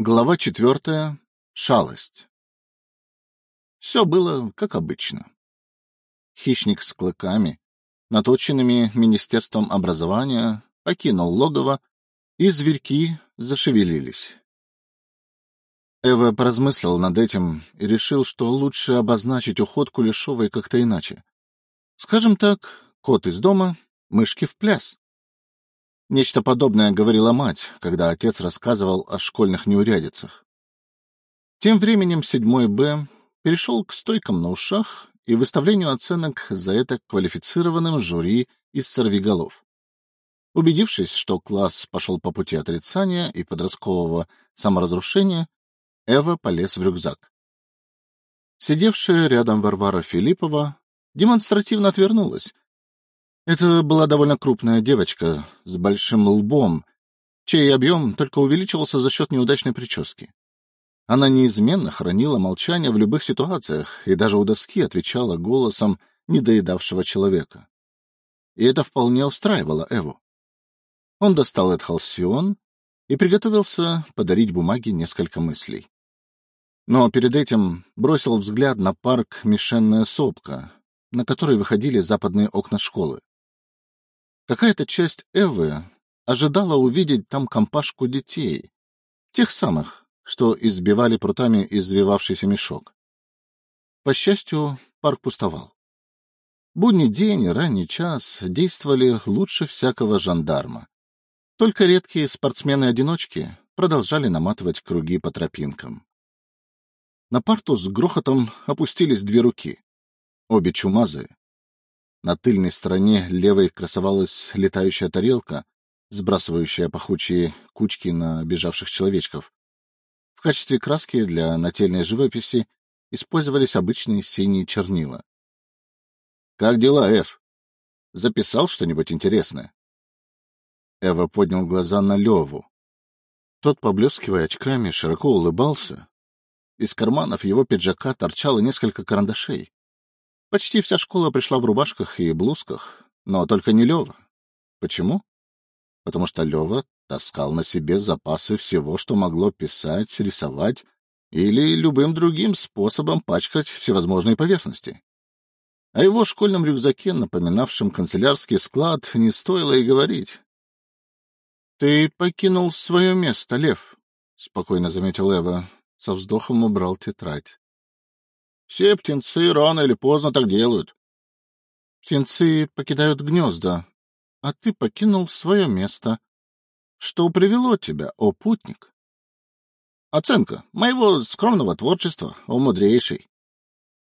Глава четвертая. Шалость. Все было как обычно. Хищник с клыками, наточенными Министерством образования, покинул логово, и зверьки зашевелились. Эва поразмыслил над этим и решил, что лучше обозначить уход Кулешовой как-то иначе. Скажем так, кот из дома, мышки в пляс. Нечто подобное говорила мать, когда отец рассказывал о школьных неурядицах. Тем временем седьмой Б перешел к стойкам на ушах и выставлению оценок за это квалифицированным жюри из сорвиголов. Убедившись, что класс пошел по пути отрицания и подросткового саморазрушения, Эва полез в рюкзак. Сидевшая рядом Варвара Филиппова демонстративно отвернулась, это была довольно крупная девочка с большим лбом, чей объем только увеличивался за счет неудачной прически. Она неизменно хранила молчание в любых ситуациях и даже у доски отвечала голосом недоедавшего человека. И это вполне устраивало Эву. Он достал Эдхалсион и приготовился подарить бумаге несколько мыслей. Но перед этим бросил взгляд на парк Мишенная сопка, на который выходили западные окна школы. Какая-то часть Эвы ожидала увидеть там компашку детей, тех самых, что избивали прутами извивавшийся мешок. По счастью, парк пустовал. Будний день ранний час действовали лучше всякого жандарма. Только редкие спортсмены-одиночки продолжали наматывать круги по тропинкам. На парту с грохотом опустились две руки, обе чумазые. На тыльной стороне левой красовалась летающая тарелка, сбрасывающая пахучие кучки на бежавших человечков. В качестве краски для нательной живописи использовались обычные синие чернила. — Как дела, Эв? Записал что-нибудь интересное? Эва поднял глаза на Леву. Тот, поблескивая очками, широко улыбался. Из карманов его пиджака торчало несколько карандашей. Почти вся школа пришла в рубашках и блузках, но только не Лева. Почему? Потому что Лева таскал на себе запасы всего, что могло писать, рисовать или любым другим способом пачкать всевозможные поверхности. О его школьном рюкзаке, напоминавшем канцелярский склад, не стоило и говорить. — Ты покинул свое место, Лев, — спокойно заметил Эва. Со вздохом убрал тетрадь. Все птенцы рано или поздно так делают. Птенцы покидают гнезда, а ты покинул свое место. Что привело тебя, о путник? Оценка моего скромного творчества, о мудрейший.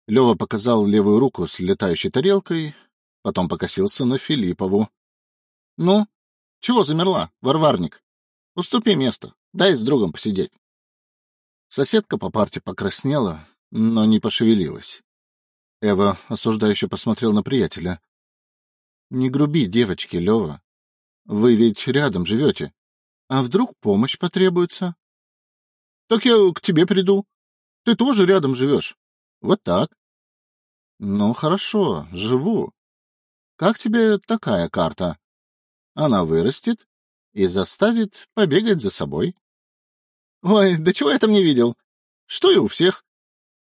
Лева показал левую руку с летающей тарелкой, потом покосился на Филиппову. — Ну, чего замерла, варварник? Уступи место, дай с другом посидеть. Соседка по парте покраснела, но не пошевелилась. Эва осуждающе посмотрел на приятеля. — Не груби, девочки, Лева. Вы ведь рядом живете. А вдруг помощь потребуется? — Так я к тебе приду. Ты тоже рядом живешь. Вот так. — Ну, хорошо, живу. Как тебе такая карта? Она вырастет и заставит побегать за собой. — Ой, да чего я там не видел? Что и у всех.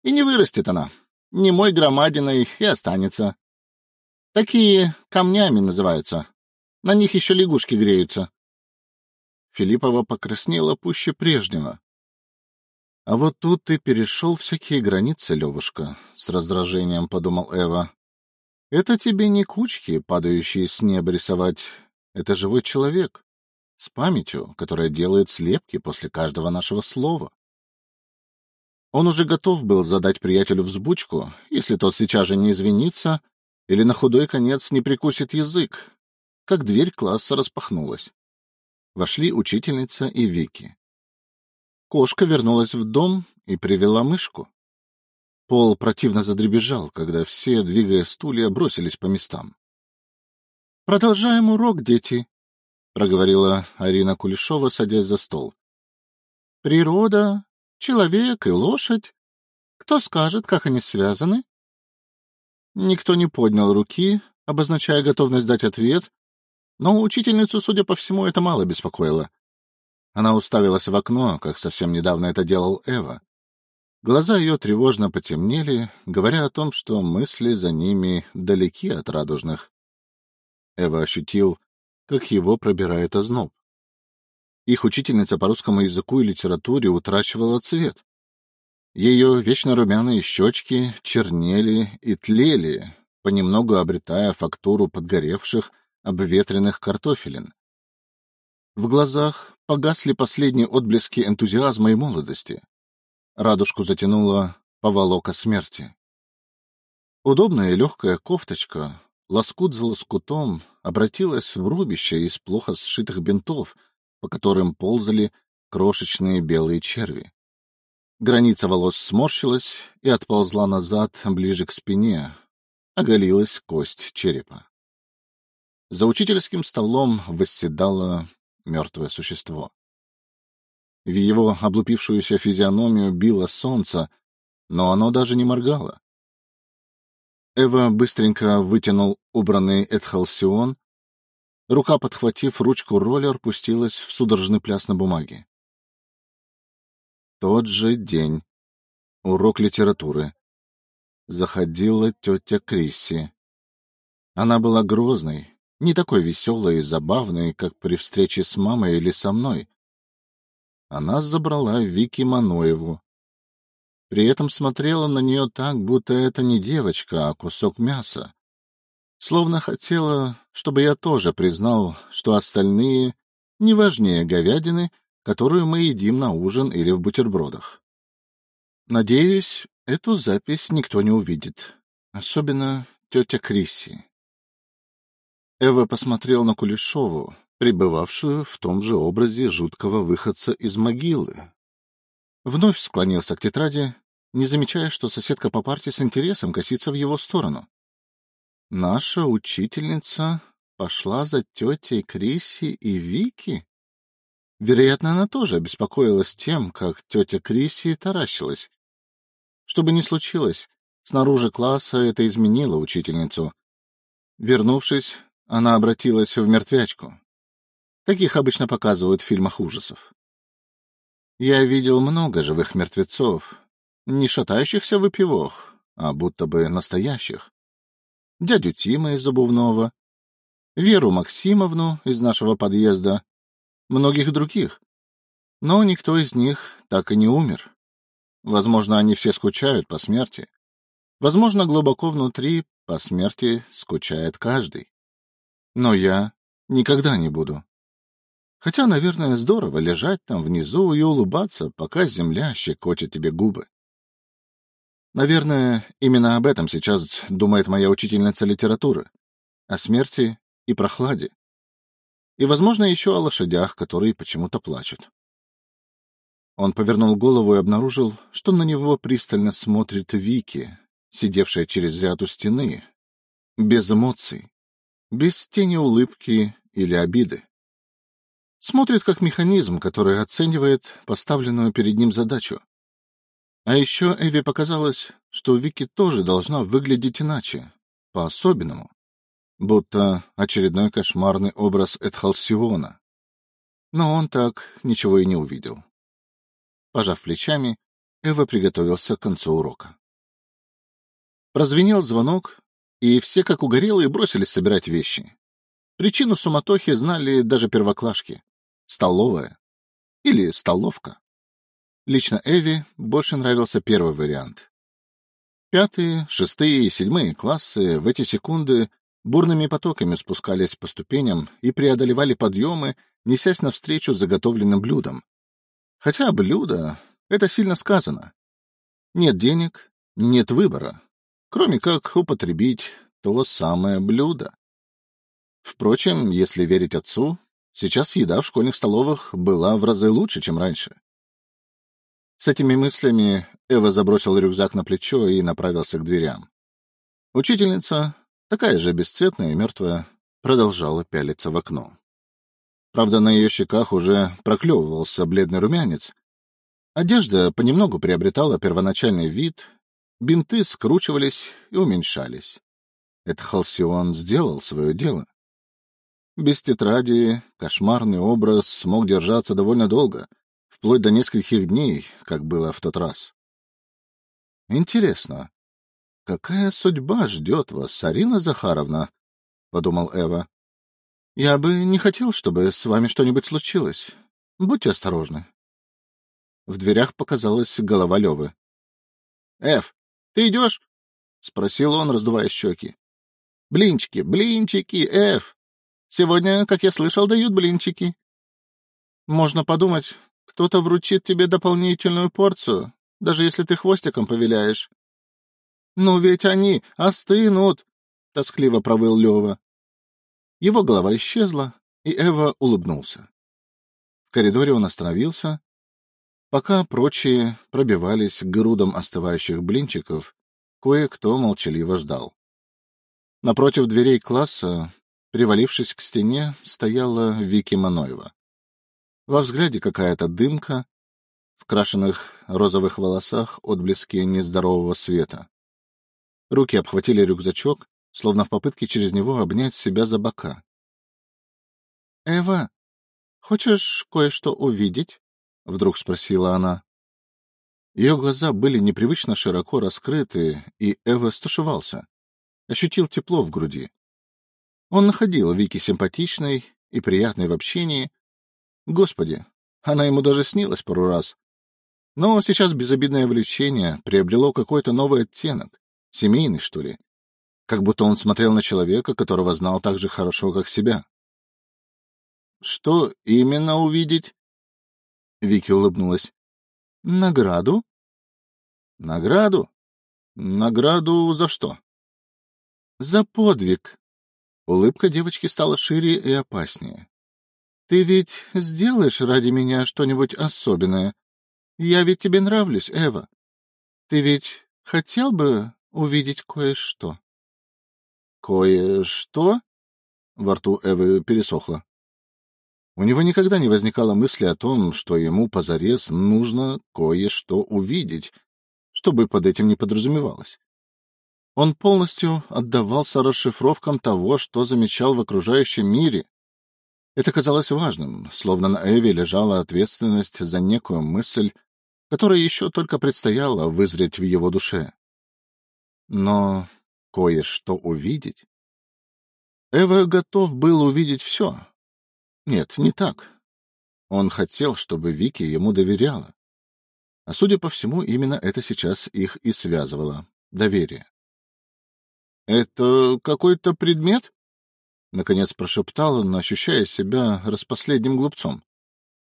И не вырастет она. Не мой громадиной и останется. Такие камнями называются. На них еще лягушки греются. Филиппова покраснела пуще прежнего. — А вот тут ты перешел всякие границы, Левушка, — с раздражением подумал Эва. — Это тебе не кучки, падающие с неба рисовать. Это живой человек, с памятью, которая делает слепки после каждого нашего слова. Он уже готов был задать приятелю взбучку, если тот сейчас же не извинится или на худой конец не прикусит язык, как дверь класса распахнулась. Вошли учительница и Вики. Кошка вернулась в дом и привела мышку. Пол противно задребезжал, когда все, двигая стулья, бросились по местам. — Продолжаем урок, дети, — проговорила Арина Кулешова, садясь за стол. — Природа Человек и лошадь. Кто скажет, как они связаны? Никто не поднял руки, обозначая готовность дать ответ, но учительницу, судя по всему, это мало беспокоило. Она уставилась в окно, как совсем недавно это делал Эва. Глаза ее тревожно потемнели, говоря о том, что мысли за ними далеки от радужных. Эва ощутил, как его пробирает озноб. Их учительница по русскому языку и литературе утрачивала цвет. Ее вечно румяные щечки чернели и тлели, понемногу обретая фактуру подгоревших, обветренных картофелин. В глазах погасли последние отблески энтузиазма и молодости. Радужку затянула поволока смерти. Удобная и легкая кофточка, лоскут за лоскутом, обратилась в рубище из плохо сшитых бинтов, по которым ползали крошечные белые черви. Граница волос сморщилась и отползла назад, ближе к спине. Оголилась кость черепа. За учительским столом восседало мертвое существо. В его облупившуюся физиономию било солнце, но оно даже не моргало. Эва быстренько вытянул убранный Эдхалсион. Рука, подхватив ручку роллер, пустилась в судорожный пляс на бумаге. Тот же день. Урок литературы. Заходила тетя Крисси. Она была грозной, не такой веселой и забавной, как при встрече с мамой или со мной. Она забрала Вики Маноеву. При этом смотрела на нее так, будто это не девочка, а кусок мяса. Словно хотела, чтобы я тоже признал, что остальные не важнее говядины, которую мы едим на ужин или в бутербродах. Надеюсь, эту запись никто не увидит, особенно тетя Крисси. Эва посмотрел на Кулешову, пребывавшую в том же образе жуткого выходца из могилы. Вновь склонился к тетради, не замечая, что соседка по парте с интересом косится в его сторону. Наша учительница пошла за тетей Криси и Вики? Вероятно, она тоже обеспокоилась тем, как тетя Криси таращилась. Что бы ни случилось, снаружи класса это изменило учительницу. Вернувшись, она обратилась в мертвячку. Таких обычно показывают в фильмах ужасов. Я видел много живых мертвецов, не шатающихся выпивох, а будто бы настоящих. Дядю Тима из Зубовного, Веру Максимовну из нашего подъезда, многих других. Но никто из них так и не умер. Возможно, они все скучают по смерти. Возможно, глубоко внутри по смерти скучает каждый. Но я никогда не буду. Хотя, наверное, здорово лежать там внизу и улыбаться, пока земля щекочет тебе губы. Наверное, именно об этом сейчас думает моя учительница литературы. О смерти и прохладе. И, возможно, еще о лошадях, которые почему-то плачут. Он повернул голову и обнаружил, что на него пристально смотрит Вики, сидевшая через ряд у стены, без эмоций, без тени улыбки или обиды. Смотрит как механизм, который оценивает поставленную перед ним задачу. А еще Эви показалось, что Вики тоже должна выглядеть иначе, по-особенному, будто очередной кошмарный образ Эдхалсиона. Но он так ничего и не увидел. Пожав плечами, Эва приготовился к концу урока. Прозвенел звонок, и все, как угорелые, бросились собирать вещи. Причину суматохи знали даже первоклашки. Столовая. Или столовка. Лично Эви больше нравился первый вариант. Пятые, шестые и седьмые классы в эти секунды бурными потоками спускались по ступеням и преодолевали подъемы, несясь навстречу заготовленным блюдам. Хотя блюдо — это сильно сказано. Нет денег — нет выбора кроме как употребить то самое блюдо. Впрочем, если верить отцу, сейчас еда в школьных столовых была в разы лучше, чем раньше. С этими мыслями Эва забросил рюкзак на плечо и направился к дверям. Учительница, такая же бесцветная и мертвая, продолжала пялиться в окно. Правда, на ее щеках уже проклевывался бледный румянец. Одежда понемногу приобретала первоначальный вид, Бинты скручивались и уменьшались. Это Халсион сделал свое дело. Без тетради кошмарный образ смог держаться довольно долго, вплоть до нескольких дней, как было в тот раз. Интересно, какая судьба ждет вас, Арина Захаровна? — подумал Эва. — Я бы не хотел, чтобы с вами что-нибудь случилось. Будьте осторожны. В дверях показалась голова Левы. — Эв, ты идешь? — спросил он, раздувая щеки. — Блинчики, блинчики, Эв! Сегодня, как я слышал, дают блинчики. Можно подумать, кто-то вручит тебе дополнительную порцию, даже если ты хвостиком повеляешь. — Ну ведь они остынут! — тоскливо провыл Лева. Его голова исчезла, и Эва улыбнулся. В коридоре он остановился. Пока прочие пробивались к грудам остывающих блинчиков, кое-кто молчаливо ждал. Напротив дверей класса Привалившись к стене, стояла Вики Маноева. Во взгляде какая-то дымка, в крашенных розовых волосах отблески нездорового света. Руки обхватили рюкзачок, словно в попытке через него обнять себя за бока. — Эва, хочешь кое-что увидеть? — вдруг спросила она. Ее глаза были непривычно широко раскрыты, и Эва стушевался. Ощутил тепло в груди. Он находил Вики симпатичной и приятной в общении. Господи, она ему даже снилась пару раз. Но сейчас безобидное влечение приобрело какой-то новый оттенок, семейный, что ли. Как будто он смотрел на человека, которого знал так же хорошо, как себя. — Что именно увидеть? Вики улыбнулась. — Награду? — Награду? Награду за что? — За подвиг, Улыбка девочки стала шире и опаснее. — Ты ведь сделаешь ради меня что-нибудь особенное? Я ведь тебе нравлюсь, Эва. Ты ведь хотел бы увидеть кое-что? — Кое-что? Во рту Эвы пересохло. У него никогда не возникало мысли о том, что ему позарез нужно кое-что увидеть, что бы под этим не подразумевалось. Он полностью отдавался расшифровкам того, что замечал в окружающем мире. Это казалось важным, словно на Эве лежала ответственность за некую мысль, которая еще только предстояло вызреть в его душе. Но кое-что увидеть... Эва готов был увидеть все. Нет, не так. Он хотел, чтобы Вики ему доверяла. А судя по всему, именно это сейчас их и связывало — доверие. — Это какой-то предмет? — наконец прошептал он, ощущая себя распоследним глупцом.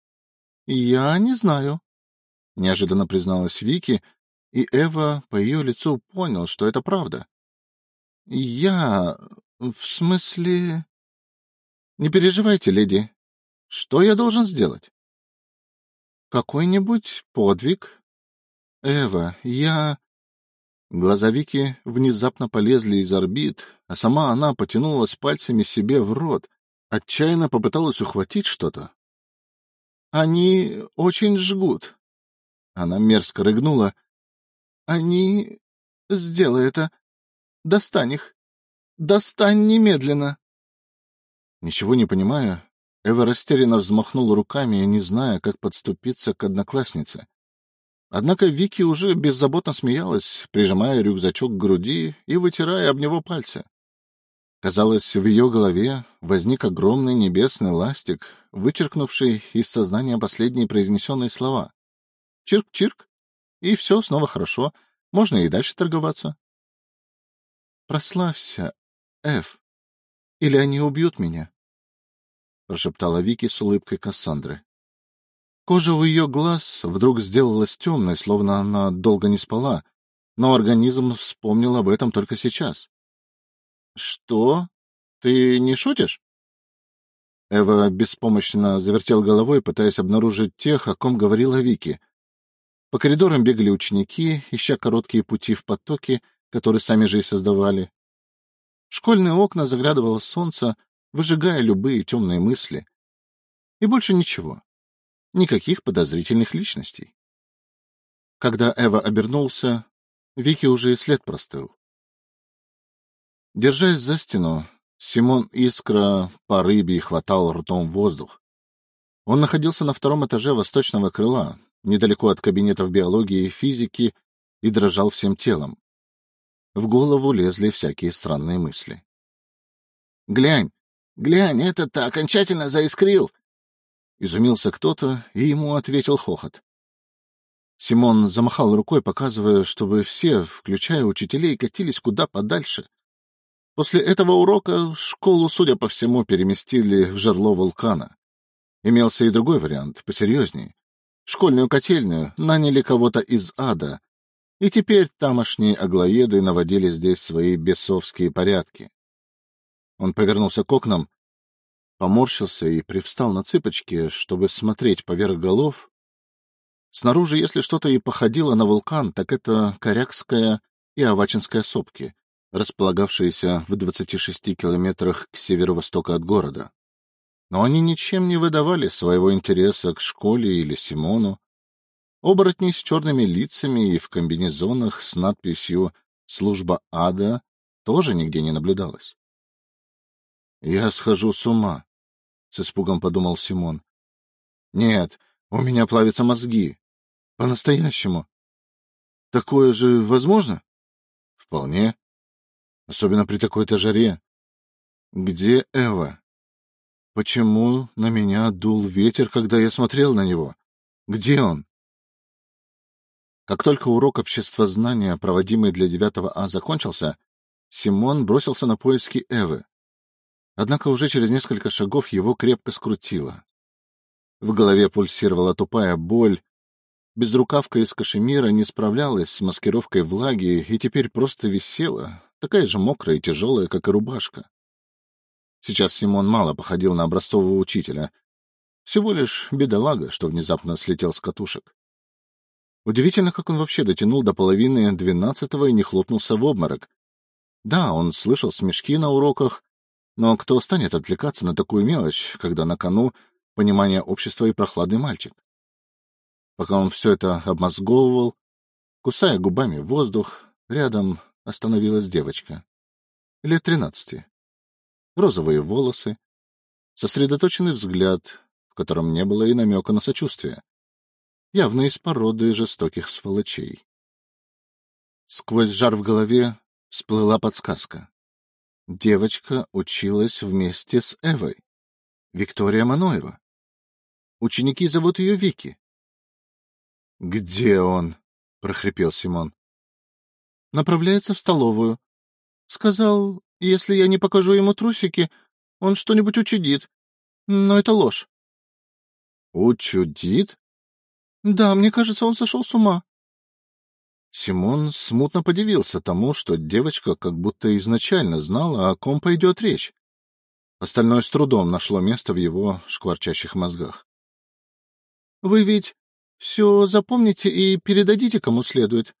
— Я не знаю, — неожиданно призналась Вики, и Эва по ее лицу понял, что это правда. — Я... в смысле... — Не переживайте, леди. Что я должен сделать? — Какой-нибудь подвиг. — Эва, я... Глаза Вики внезапно полезли из орбит, а сама она потянулась пальцами себе в рот, отчаянно попыталась ухватить что-то. — Они очень жгут. Она мерзко рыгнула. — Они... Сделай это. Достань их. Достань немедленно. Ничего не понимая, Эва растерянно взмахнула руками, не зная, как подступиться к однокласснице. Однако Вики уже беззаботно смеялась, прижимая рюкзачок к груди и вытирая об него пальцы. Казалось, в ее голове возник огромный небесный ластик, вычеркнувший из сознания последние произнесенные слова. Чирк-чирк, и все снова хорошо, можно и дальше торговаться. «Прославься, Эф, или они убьют меня», — прошептала Вики с улыбкой Кассандры. Кожа у ее глаз вдруг сделалась темной, словно она долго не спала, но организм вспомнил об этом только сейчас. — Что? Ты не шутишь? Эва беспомощно завертел головой, пытаясь обнаружить тех, о ком говорила Вики. По коридорам бегали ученики, ища короткие пути в потоке, которые сами же и создавали. В школьные окна заглядывало солнце, выжигая любые темные мысли. И больше ничего. Никаких подозрительных личностей. Когда Эва обернулся, Вики уже и след простыл. Держась за стену, Симон Искра по рыбе хватал ртом воздух. Он находился на втором этаже восточного крыла, недалеко от кабинетов биологии и физики, и дрожал всем телом. В голову лезли всякие странные мысли. — Глянь, глянь, это-то окончательно заискрил! — изумился кто-то, и ему ответил хохот. Симон замахал рукой, показывая, чтобы все, включая учителей, катились куда подальше. После этого урока школу, судя по всему, переместили в жерло вулкана. Имелся и другой вариант, посерьезнее. Школьную котельную наняли кого-то из ада, и теперь тамошние аглоеды наводили здесь свои бесовские порядки. Он повернулся к окнам, поморщился и привстал на цыпочки, чтобы смотреть поверх голов. Снаружи, если что-то и походило на вулкан, так это Корякская и Авачинская сопки, располагавшиеся в 26 километрах к северо-востоку от города. Но они ничем не выдавали своего интереса к школе или Симону. Оборотней с черными лицами и в комбинезонах с надписью «Служба ада» тоже нигде не наблюдалось. — Я схожу с ума, — с испугом подумал Симон. — Нет, у меня плавятся мозги. По-настоящему. Такое же возможно? — Вполне. Особенно при такой-то жаре. Где Эва? Почему на меня дул ветер, когда я смотрел на него? Где он? Как только урок обществознания, проводимый для девятого А, закончился, Симон бросился на поиски Эвы. Однако уже через несколько шагов его крепко скрутило. В голове пульсировала тупая боль, Безрукавка из кашемира не справлялась с маскировкой влаги и теперь просто висела, такая же мокрая и тяжелая, как и рубашка. Сейчас Симон мало походил на образцового учителя. Всего лишь бедолага, что внезапно слетел с катушек. Удивительно, как он вообще дотянул до половины двенадцатого и не хлопнулся в обморок. Да, он слышал смешки на уроках, но кто станет отвлекаться на такую мелочь, когда на кону понимание общества и прохладный мальчик? Пока он все это обмозговывал, кусая губами воздух, рядом остановилась девочка. Лет тринадцати. Розовые волосы, сосредоточенный взгляд, в котором не было и намека на сочувствие. Явно из породы жестоких сволочей. Сквозь жар в голове всплыла подсказка. Девочка училась вместе с Эвой. Виктория Маноева. Ученики зовут ее Вики. — Где он? — прохрипел Симон направляется в столовую. Сказал, если я не покажу ему трусики, он что-нибудь учудит. Но это ложь. — Учудит? — Да, мне кажется, он сошел с ума. Симон смутно подивился тому, что девочка как будто изначально знала, о ком пойдет речь. Остальное с трудом нашло место в его шкварчащих мозгах. — Вы ведь все запомните и передадите кому следует.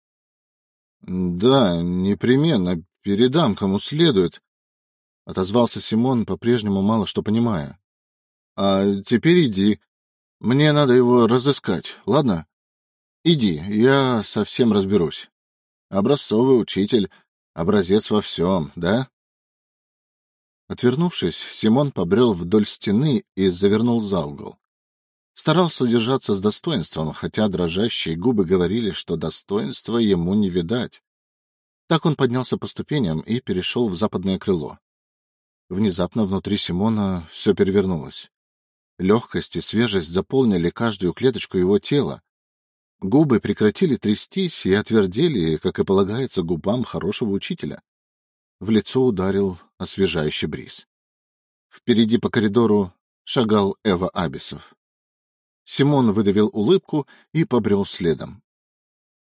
— Да, непременно, передам, кому следует, — отозвался Симон, по-прежнему мало что понимая. — А теперь иди. Мне надо его разыскать, ладно? Иди, я совсем разберусь. Образцовый учитель, образец во всем, да? Отвернувшись, Симон побрел вдоль стены и завернул за угол. Старался держаться с достоинством, хотя дрожащие губы говорили, что достоинства ему не видать. Так он поднялся по ступеням и перешел в западное крыло. Внезапно внутри Симона все перевернулось. Легкость и свежесть заполнили каждую клеточку его тела. Губы прекратили трястись и отвердели, как и полагается губам хорошего учителя. В лицо ударил освежающий бриз. Впереди по коридору шагал Эва Абисов. Симон выдавил улыбку и побрел следом.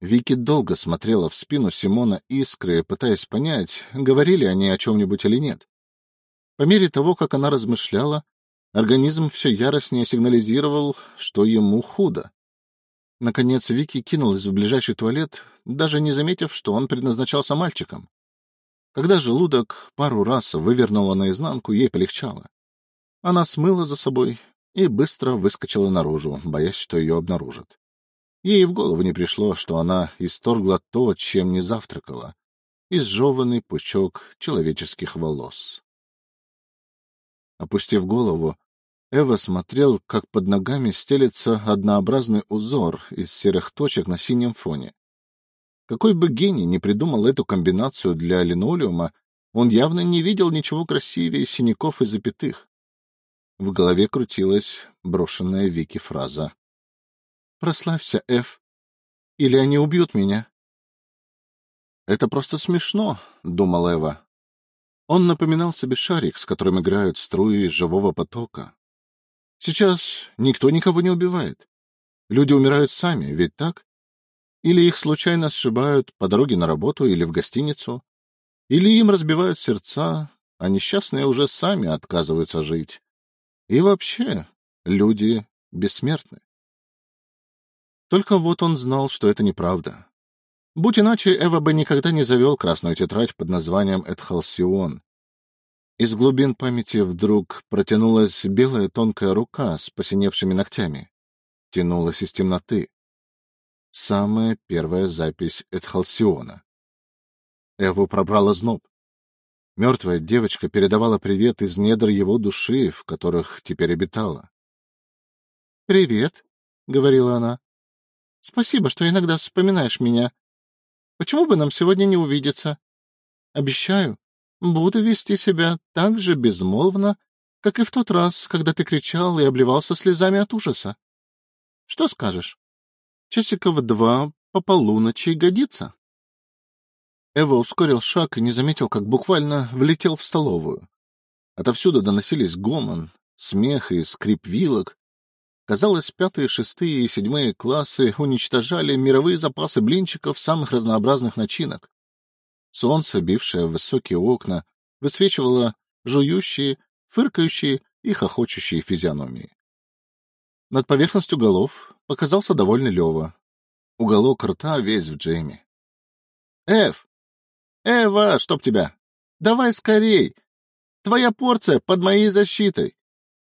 Вики долго смотрела в спину Симона искры, пытаясь понять, говорили они о чем-нибудь или нет. По мере того, как она размышляла, организм все яростнее сигнализировал, что ему худо. Наконец Вики кинулась в ближайший туалет, даже не заметив, что он предназначался мальчикам. Когда желудок пару раз вывернуло наизнанку, ей полегчало. Она смыла за собой и быстро выскочила наружу, боясь, что ее обнаружат. Ей в голову не пришло, что она исторгла то, чем не завтракала — изжеванный пучок человеческих волос. Опустив голову, Эва смотрел, как под ногами стелется однообразный узор из серых точек на синем фоне. Какой бы гений ни придумал эту комбинацию для линолеума, он явно не видел ничего красивее синяков и запятых. В голове крутилась брошенная Вики фраза. «Прославься, Эф, или они убьют меня». «Это просто смешно», — думал Эва. Он напоминал себе шарик, с которым играют струи живого потока. Сейчас никто никого не убивает. Люди умирают сами, ведь так? Или их случайно сшибают по дороге на работу или в гостиницу, или им разбивают сердца, а несчастные уже сами отказываются жить. И вообще, люди бессмертны. Только вот он знал, что это неправда. Будь иначе, Эва бы никогда не завел красную тетрадь под названием «Эдхалсион». Из глубин памяти вдруг протянулась белая тонкая рука с посиневшими ногтями. Тянулась из темноты. Самая первая запись Эдхалсиона. Эву пробрала зноб. Мертвая девочка передавала привет из недр его души, в которых теперь обитала. — Привет, — говорила она. — Спасибо, что иногда вспоминаешь меня. Почему бы нам сегодня не увидеться? Обещаю, буду вести себя так же безмолвно, как и в тот раз, когда ты кричал и обливался слезами от ужаса. Что скажешь? Часиков два по полуночи годится? Эва ускорил шаг и не заметил, как буквально влетел в столовую. Отовсюду доносились гомон, смех и скрип вилок. Казалось, пятые, шестые и седьмые классы уничтожали мировые запасы блинчиков самых разнообразных начинок. Солнце, бившее в высокие окна, высвечивало жующие, фыркающие и хохочущие физиономии. Над поверхностью голов показался довольный Лева. Уголок рта весь в джеме. — Эф, Эва, чтоб тебя! Давай скорей! Твоя порция под моей защитой.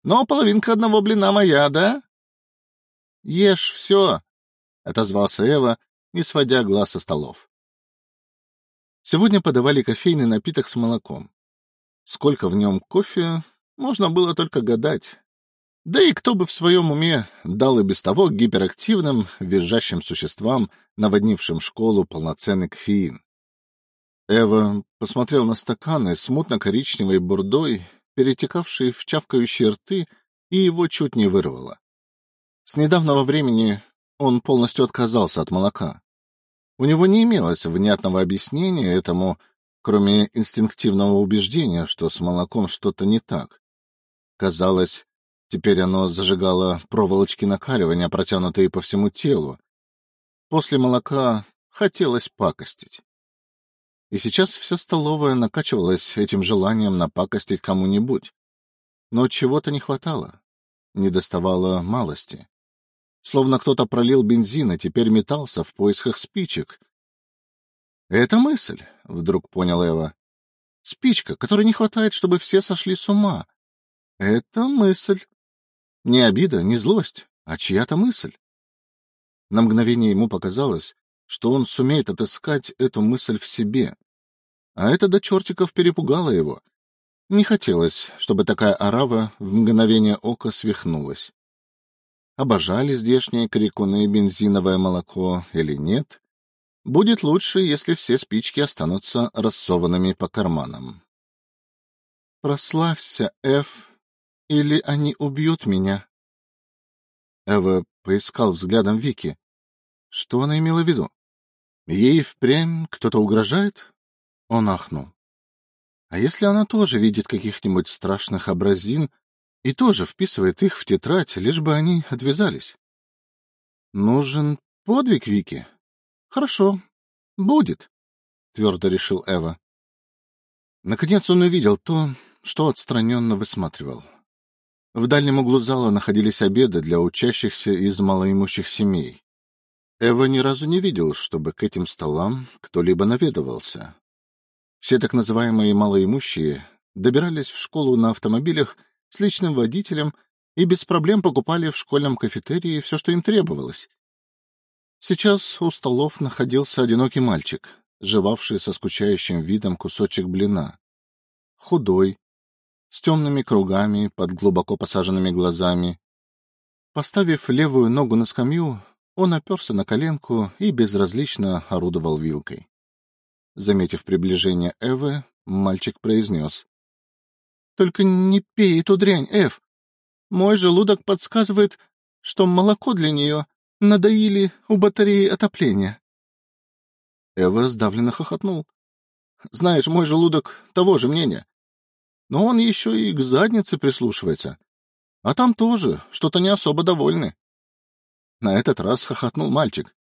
Но половинка одного блина моя, да? Ешь все, — отозвался Эва, не сводя глаз со столов. Сегодня подавали кофейный напиток с молоком. Сколько в нем кофе, можно было только гадать. Да и кто бы в своем уме дал и без того гиперактивным, визжащим существам, наводнившим школу, полноценный кофеин. Эва посмотрел на стаканы с мутно-коричневой бурдой, перетекавшие в чавкающие рты, и его чуть не вырвало. С недавнего времени он полностью отказался от молока. У него не имелось внятного объяснения этому, кроме инстинктивного убеждения, что с молоком что-то не так. Казалось, теперь оно зажигало проволочки накаливания, протянутые по всему телу. После молока хотелось пакостить. И сейчас вся столовая накачивалась этим желанием напакостить кому-нибудь. Но чего-то не хватало, не доставало малости. Словно кто-то пролил бензин и теперь метался в поисках спичек. — Это мысль, — вдруг понял Эва. — Спичка, которой не хватает, чтобы все сошли с ума. Это мысль. Не обида, не злость, а чья-то мысль. На мгновение ему показалось, что он сумеет отыскать эту мысль в себе. А это до чертиков перепугало его. Не хотелось, чтобы такая арава в мгновение ока свихнулась. Обожали здешние крикуны бензиновое молоко или нет, будет лучше, если все спички останутся рассованными по карманам. «Прославься, Эф, или они убьют меня». Эва поискал взглядом Вики. Что она имела в виду? Ей впрямь кто-то угрожает? Он ахнул. А если она тоже видит каких-нибудь страшных образин и тоже вписывает их в тетрадь, лишь бы они отвязались? Нужен подвиг Вики. Хорошо, будет, твердо решил Эва. Наконец он увидел то, что отстраненно высматривал. В дальнем углу зала находились обеды для учащихся из малоимущих семей. Эва ни разу не видел, чтобы к этим столам кто-либо наведывался. Все так называемые малоимущие добирались в школу на автомобилях с личным водителем и без проблем покупали в школьном кафетерии все, что им требовалось. Сейчас у столов находился одинокий мальчик, жевавший со скучающим видом кусочек блина. Худой, с темными кругами под глубоко посаженными глазами. Поставив левую ногу на скамью, он оперся на коленку и безразлично орудовал вилкой. Заметив приближение Эвы, мальчик произнес. — Только не пей эту дрянь, Эв. Мой желудок подсказывает, что молоко для нее надоили у батареи отопления. Эва сдавленно хохотнул. — Знаешь, мой желудок того же мнения. Но он еще и к заднице прислушивается. А там тоже что-то не особо довольны. На этот раз хохотнул мальчик.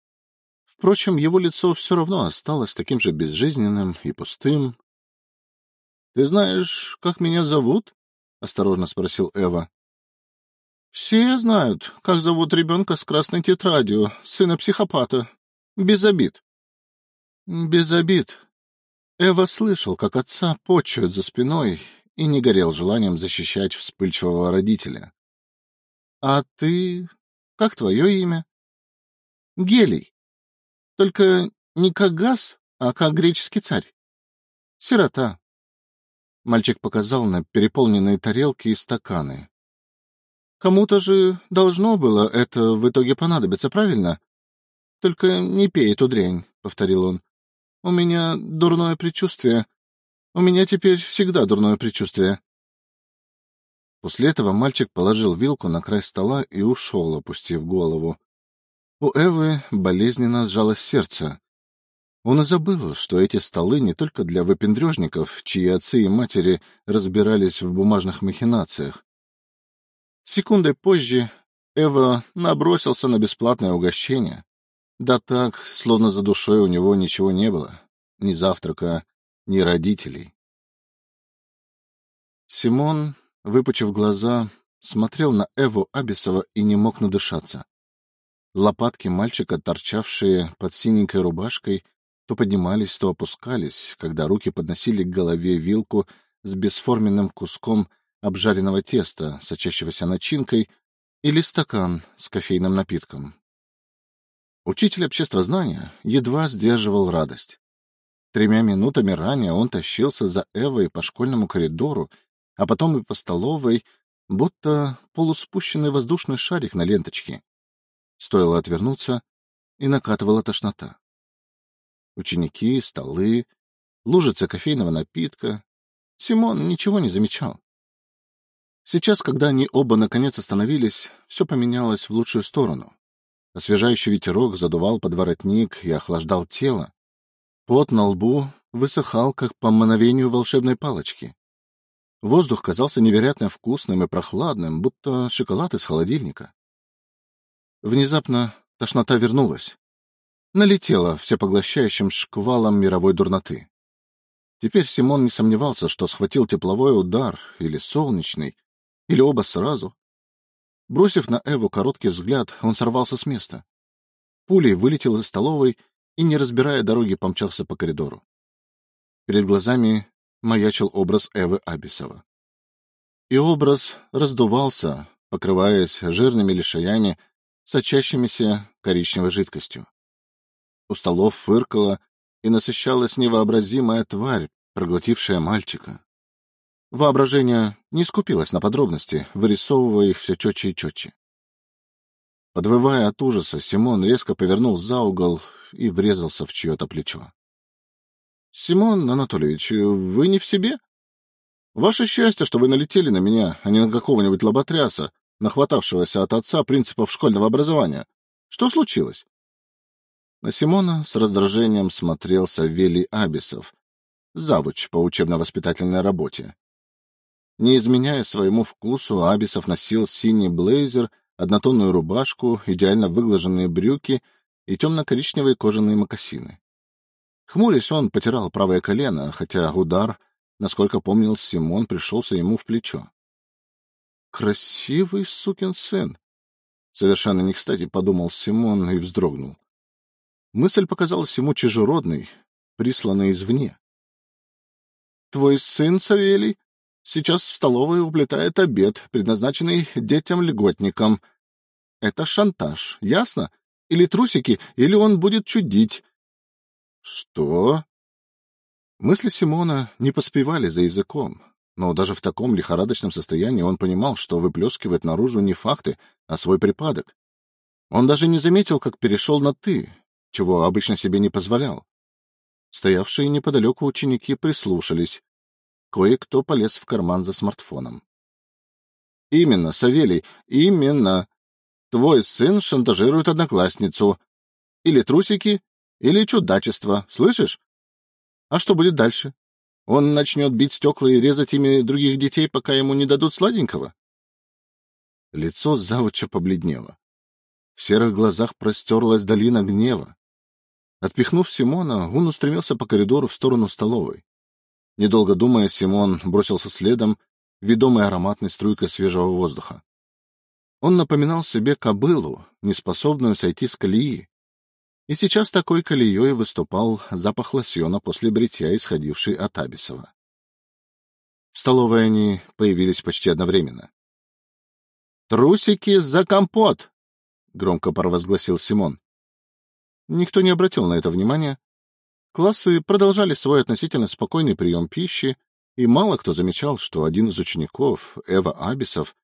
Впрочем, его лицо все равно осталось таким же безжизненным и пустым. — Ты знаешь, как меня зовут? — осторожно спросил Эва. — Все знают, как зовут ребенка с красной тетрадью, сына психопата. Без обид. — Без обид. Эва слышал, как отца почуют за спиной, и не горел желанием защищать вспыльчивого родителя. — А ты... как твое имя? — Гелий. Только не как газ, а как греческий царь. Сирота. Мальчик показал на переполненные тарелки и стаканы. Кому-то же должно было это в итоге понадобиться, правильно? Только не пей эту дрянь, — повторил он. У меня дурное предчувствие. У меня теперь всегда дурное предчувствие. После этого мальчик положил вилку на край стола и ушел, опустив голову. У Эвы болезненно сжалось сердце. Он и забыл, что эти столы не только для выпендрежников, чьи отцы и матери разбирались в бумажных махинациях. Секундой позже Эва набросился на бесплатное угощение. Да так, словно за душой у него ничего не было. Ни завтрака, ни родителей. Симон, выпучив глаза, смотрел на Эву Абисова и не мог надышаться. Лопатки мальчика, торчавшие под синенькой рубашкой, то поднимались, то опускались, когда руки подносили к голове вилку с бесформенным куском обжаренного теста, сочащегося начинкой, или стакан с кофейным напитком. Учитель обществознания едва сдерживал радость. Тремя минутами ранее он тащился за Эвой по школьному коридору, а потом и по столовой, будто полуспущенный воздушный шарик на ленточке. Стоило отвернуться, и накатывала тошнота. Ученики, столы, лужица кофейного напитка. Симон ничего не замечал. Сейчас, когда они оба наконец остановились, все поменялось в лучшую сторону. Освежающий ветерок задувал под воротник и охлаждал тело. Пот на лбу высыхал, как по мановению волшебной палочки. Воздух казался невероятно вкусным и прохладным, будто шоколад из холодильника. Внезапно тошнота вернулась. Налетела всепоглощающим шквалом мировой дурноты. Теперь Симон не сомневался, что схватил тепловой удар или солнечный, или оба сразу. Бросив на Эву короткий взгляд, он сорвался с места. Пулей вылетел из столовой и, не разбирая дороги, помчался по коридору. Перед глазами маячил образ Эвы Абисова. И образ раздувался, покрываясь жирными лишаями сочащимися коричневой жидкостью. У столов фыркала и насыщалась невообразимая тварь, проглотившая мальчика. Воображение не скупилось на подробности, вырисовывая их все четче и четче. Подвывая от ужаса, Симон резко повернул за угол и врезался в чье-то плечо. — Симон Анатольевич, вы не в себе? Ваше счастье, что вы налетели на меня, а не на какого-нибудь лоботряса, нахватавшегося от отца принципов школьного образования. Что случилось? На Симона с раздражением смотрел Савелий Абисов, завуч по учебно-воспитательной работе. Не изменяя своему вкусу, Абисов носил синий блейзер, однотонную рубашку, идеально выглаженные брюки и темно-коричневые кожаные мокасины. Хмурясь, он потирал правое колено, хотя удар, насколько помнил Симон, пришелся ему в плечо. Красивый сукин сын! Совершенно не кстати подумал Симон и вздрогнул. Мысль показалась ему чужеродной, присланной извне. — Твой сын, Савелий, сейчас в столовой уплетает обед, предназначенный детям-льготникам. Это шантаж, ясно? Или трусики, или он будет чудить. — Что? Мысли Симона не поспевали за языком. Но даже в таком лихорадочном состоянии он понимал, что выплескивает наружу не факты, а свой припадок. Он даже не заметил, как перешел на «ты», чего обычно себе не позволял. Стоявшие неподалеку ученики прислушались. Кое-кто полез в карман за смартфоном. — Именно, Савелий, именно. Твой сын шантажирует одноклассницу. Или трусики, или чудачество, слышишь? А что будет дальше? Он начнет бить стекла и резать ими других детей, пока ему не дадут сладенького? Лицо завуча побледнело. В серых глазах простерлась долина гнева. Отпихнув Симона, он устремился по коридору в сторону столовой. Недолго думая, Симон бросился следом, ведомый ароматной струйкой свежего воздуха. Он напоминал себе кобылу, неспособную сойти с колеи. И сейчас такой колеей выступал запах лосьона после бритья, исходивший от Абисова. В столовой они появились почти одновременно. «Трусики за компот!» — громко провозгласил Симон. Никто не обратил на это внимания. Классы продолжали свой относительно спокойный прием пищи, и мало кто замечал, что один из учеников, Эва Абисов,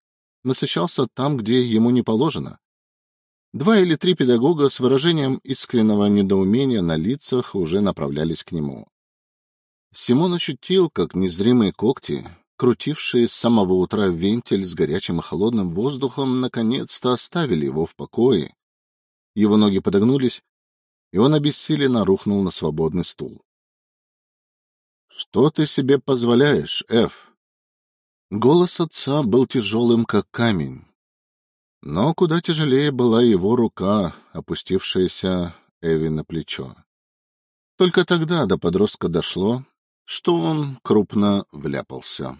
насыщался там, где ему не положено. Два или три педагога с выражением искреннего недоумения на лицах уже направлялись к нему. Симон ощутил, как незримые когти, крутившие с самого утра вентиль с горячим и холодным воздухом, наконец-то оставили его в покое. Его ноги подогнулись, и он обессиленно рухнул на свободный стул. — Что ты себе позволяешь, Эф? Голос отца был тяжелым, как камень. Но куда тяжелее была его рука, опустившаяся Эви на плечо. Только тогда до подростка дошло, что он крупно вляпался.